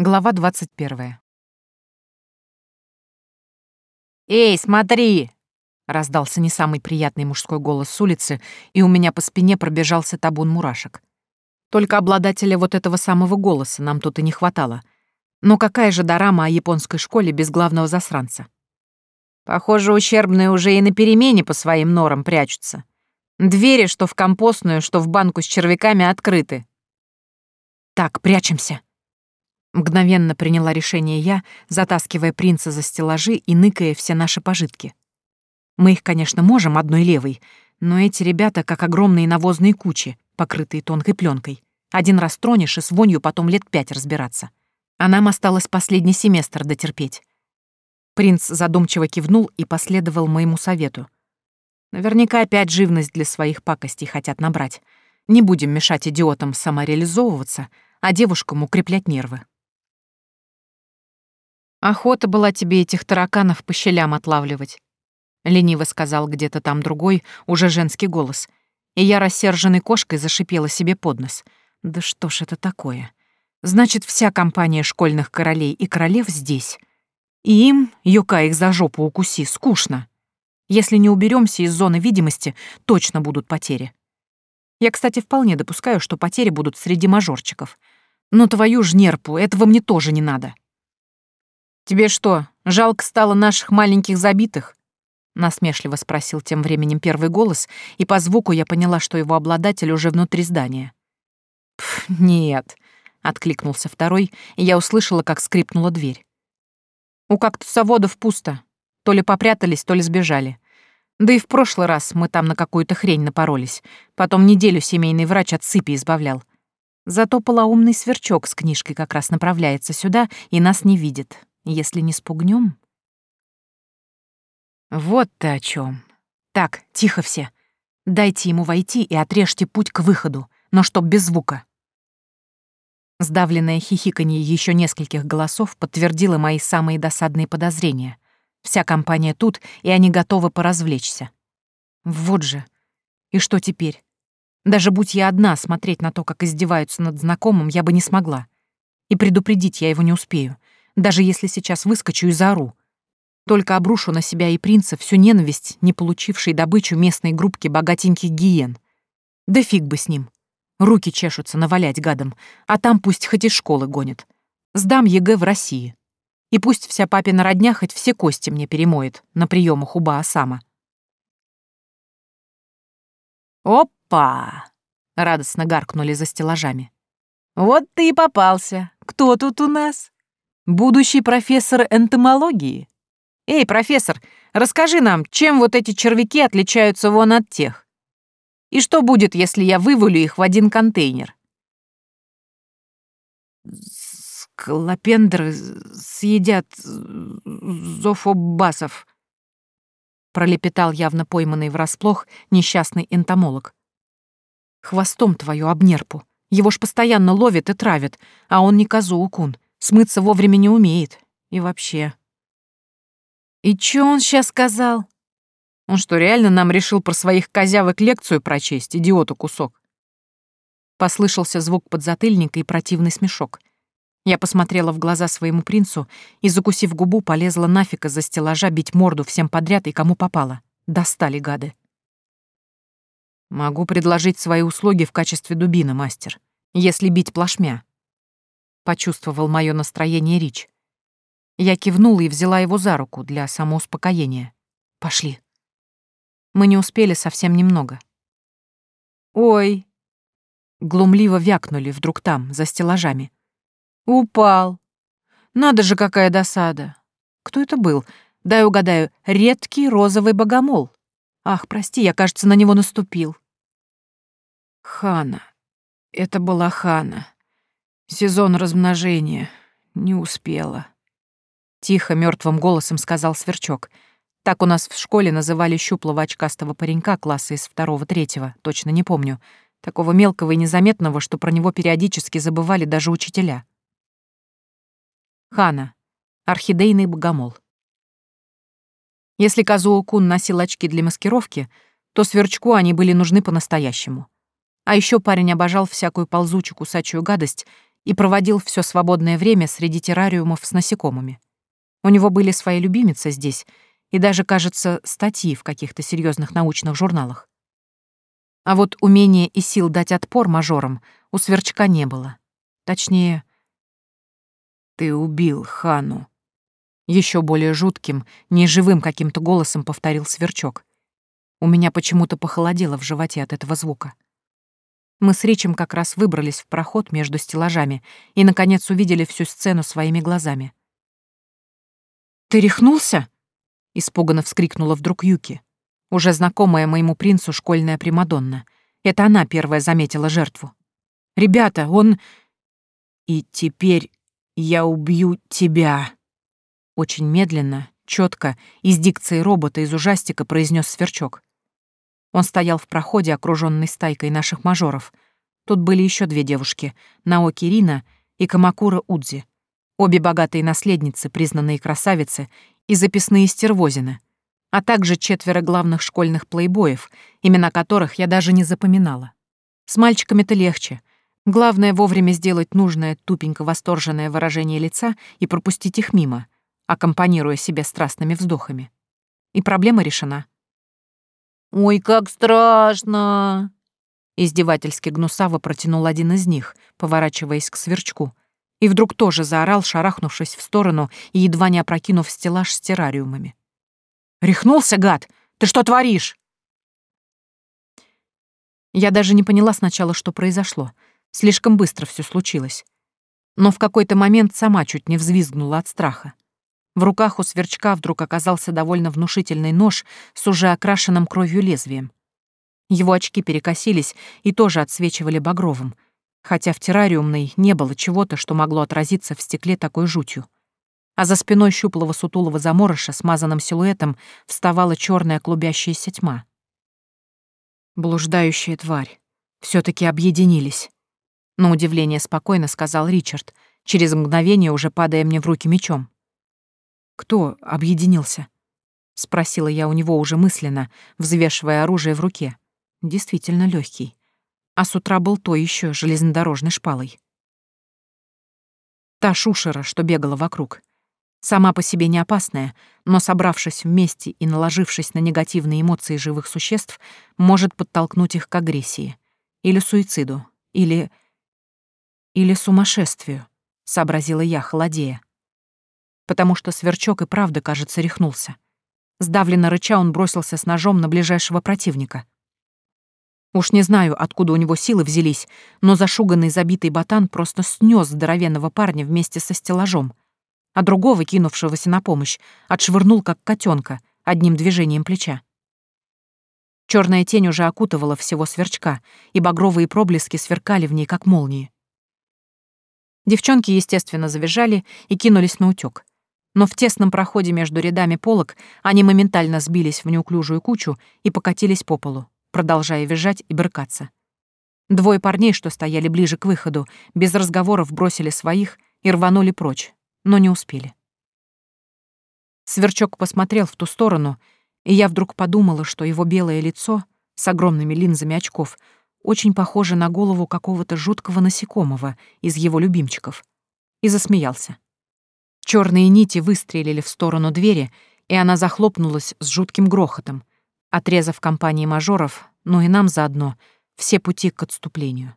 Глава 21. «Эй, смотри!» — раздался не самый приятный мужской голос с улицы, и у меня по спине пробежался табун мурашек. Только обладателя вот этого самого голоса нам тут и не хватало. Но какая же дорама о японской школе без главного засранца? Похоже, ущербные уже и на перемене по своим норам прячутся. Двери, что в компостную, что в банку с червяками, открыты. «Так, прячемся!» Мгновенно приняла решение я, затаскивая принца за стеллажи и ныкая все наши пожитки. Мы их, конечно, можем одной левой, но эти ребята как огромные навозные кучи, покрытые тонкой пленкой. Один раз тронешь и с вонью потом лет пять разбираться. А нам осталось последний семестр дотерпеть. Принц задумчиво кивнул и последовал моему совету. Наверняка опять живность для своих пакостей хотят набрать. Не будем мешать идиотам самореализовываться, а девушкам укреплять нервы. «Охота была тебе этих тараканов по щелям отлавливать», — лениво сказал где-то там другой, уже женский голос. И я рассерженной кошкой зашипела себе под нос. «Да что ж это такое? Значит, вся компания школьных королей и королев здесь. И им, юка их за жопу укуси, скучно. Если не уберемся из зоны видимости, точно будут потери. Я, кстати, вполне допускаю, что потери будут среди мажорчиков. Но твою ж нерпу, этого мне тоже не надо». «Тебе что, жалко стало наших маленьких забитых?» Насмешливо спросил тем временем первый голос, и по звуку я поняла, что его обладатель уже внутри здания. Пф, «Нет», — откликнулся второй, и я услышала, как скрипнула дверь. «У кактусоводов пусто. То ли попрятались, то ли сбежали. Да и в прошлый раз мы там на какую-то хрень напоролись. Потом неделю семейный врач от сыпи избавлял. Зато полоумный сверчок с книжкой как раз направляется сюда и нас не видит если не спугнем. Вот ты о чем. Так, тихо все. Дайте ему войти и отрежьте путь к выходу, но чтоб без звука. Сдавленное хихиканье еще нескольких голосов подтвердило мои самые досадные подозрения. Вся компания тут, и они готовы поразвлечься. Вот же. И что теперь? Даже будь я одна смотреть на то, как издеваются над знакомым, я бы не смогла. И предупредить я его не успею даже если сейчас выскочу и ору. Только обрушу на себя и принца всю ненависть, не получившей добычу местной группки богатеньких гиен. Да фиг бы с ним. Руки чешутся навалять гадам, а там пусть хоть из школы гонит. Сдам ЕГЭ в России. И пусть вся папина родня хоть все кости мне перемоет на приемах у Баасама. «Опа!» — радостно гаркнули за стеллажами. «Вот ты и попался! Кто тут у нас?» будущий профессор энтомологии. Эй, профессор, расскажи нам, чем вот эти червяки отличаются вон от тех? И что будет, если я вывалю их в один контейнер? Склопендры съедят зофобасов, пролепетал явно пойманный врасплох несчастный энтомолог. Хвостом твою обнерпу. Его ж постоянно ловят и травят, а он не козу-укун. Смыться вовремя не умеет. И вообще. И чё он сейчас сказал? Он что, реально нам решил про своих козявок лекцию прочесть, идиоту кусок? Послышался звук подзатыльника и противный смешок. Я посмотрела в глаза своему принцу и, закусив губу, полезла нафиг из-за стеллажа бить морду всем подряд и кому попало. Достали гады. Могу предложить свои услуги в качестве дубины, мастер, если бить плашмя почувствовал мое настроение Рич. Я кивнула и взяла его за руку для самоуспокоения. «Пошли». Мы не успели совсем немного. «Ой!» Глумливо вякнули вдруг там, за стеллажами. «Упал! Надо же, какая досада! Кто это был? Дай угадаю, редкий розовый богомол. Ах, прости, я, кажется, на него наступил». «Хана. Это была Хана», «Сезон размножения. Не успела». Тихо, мертвым голосом сказал Сверчок. Так у нас в школе называли щуплого очкастого паренька класса из второго-третьего, точно не помню. Такого мелкого и незаметного, что про него периодически забывали даже учителя. Хана. Орхидейный богомол. Если Казуо-кун носил очки для маскировки, то Сверчку они были нужны по-настоящему. А еще парень обожал всякую ползучую кусачую гадость — и проводил все свободное время среди террариумов с насекомыми. У него были свои любимицы здесь и даже, кажется, статьи в каких-то серьезных научных журналах. А вот умения и сил дать отпор мажорам у сверчка не было. Точнее, «Ты убил Хану», — еще более жутким, неживым каким-то голосом повторил сверчок. У меня почему-то похолодело в животе от этого звука. Мы с Ричем как раз выбрались в проход между стеллажами и, наконец, увидели всю сцену своими глазами. «Ты рехнулся?» — испуганно вскрикнула вдруг Юки. Уже знакомая моему принцу школьная Примадонна. Это она первая заметила жертву. «Ребята, он...» «И теперь я убью тебя!» Очень медленно, четко, из дикции робота из ужастика произнес сверчок. Он стоял в проходе, окруженный стайкой наших мажоров. Тут были еще две девушки — Наоки Рина и Камакура Удзи. Обе богатые наследницы, признанные красавицы, и записные стервозины, а также четверо главных школьных плейбоев, имена которых я даже не запоминала. С мальчиками-то легче. Главное вовремя сделать нужное тупенько восторженное выражение лица и пропустить их мимо, аккомпанируя себе страстными вздохами. И проблема решена. «Ой, как страшно!» Издевательски гнусаво протянул один из них, поворачиваясь к сверчку. И вдруг тоже заорал, шарахнувшись в сторону и едва не опрокинув стеллаж с террариумами. «Рехнулся, гад! Ты что творишь?» Я даже не поняла сначала, что произошло. Слишком быстро все случилось. Но в какой-то момент сама чуть не взвизгнула от страха. В руках у сверчка вдруг оказался довольно внушительный нож с уже окрашенным кровью лезвием. Его очки перекосились и тоже отсвечивали багровым, хотя в террариумной не было чего-то, что могло отразиться в стекле такой жутью. А за спиной щуплого сутулого заморыша, смазанным силуэтом, вставала черная клубящаяся тьма. «Блуждающая тварь. все таки объединились», — на удивление спокойно сказал Ричард, через мгновение уже падая мне в руки мечом. «Кто объединился?» — спросила я у него уже мысленно, взвешивая оружие в руке. Действительно легкий. А с утра был то еще железнодорожной шпалой. Та шушера, что бегала вокруг. Сама по себе не опасная, но, собравшись вместе и наложившись на негативные эмоции живых существ, может подтолкнуть их к агрессии. Или суициду. Или... Или сумасшествию, — сообразила я, холодея потому что сверчок и правда, кажется, рехнулся. Сдавленно рыча он бросился с ножом на ближайшего противника. Уж не знаю, откуда у него силы взялись, но зашуганный забитый ботан просто снес здоровенного парня вместе со стеллажом, а другого, кинувшегося на помощь, отшвырнул как котенка одним движением плеча. Черная тень уже окутывала всего сверчка, и багровые проблески сверкали в ней, как молнии. Девчонки, естественно, завизжали и кинулись на утёк но в тесном проходе между рядами полок они моментально сбились в неуклюжую кучу и покатились по полу, продолжая визжать и брыкаться. Двое парней, что стояли ближе к выходу, без разговоров бросили своих и рванули прочь, но не успели. Сверчок посмотрел в ту сторону, и я вдруг подумала, что его белое лицо с огромными линзами очков очень похоже на голову какого-то жуткого насекомого из его любимчиков, и засмеялся. Черные нити выстрелили в сторону двери, и она захлопнулась с жутким грохотом, отрезав компании мажоров, ну и нам заодно, все пути к отступлению.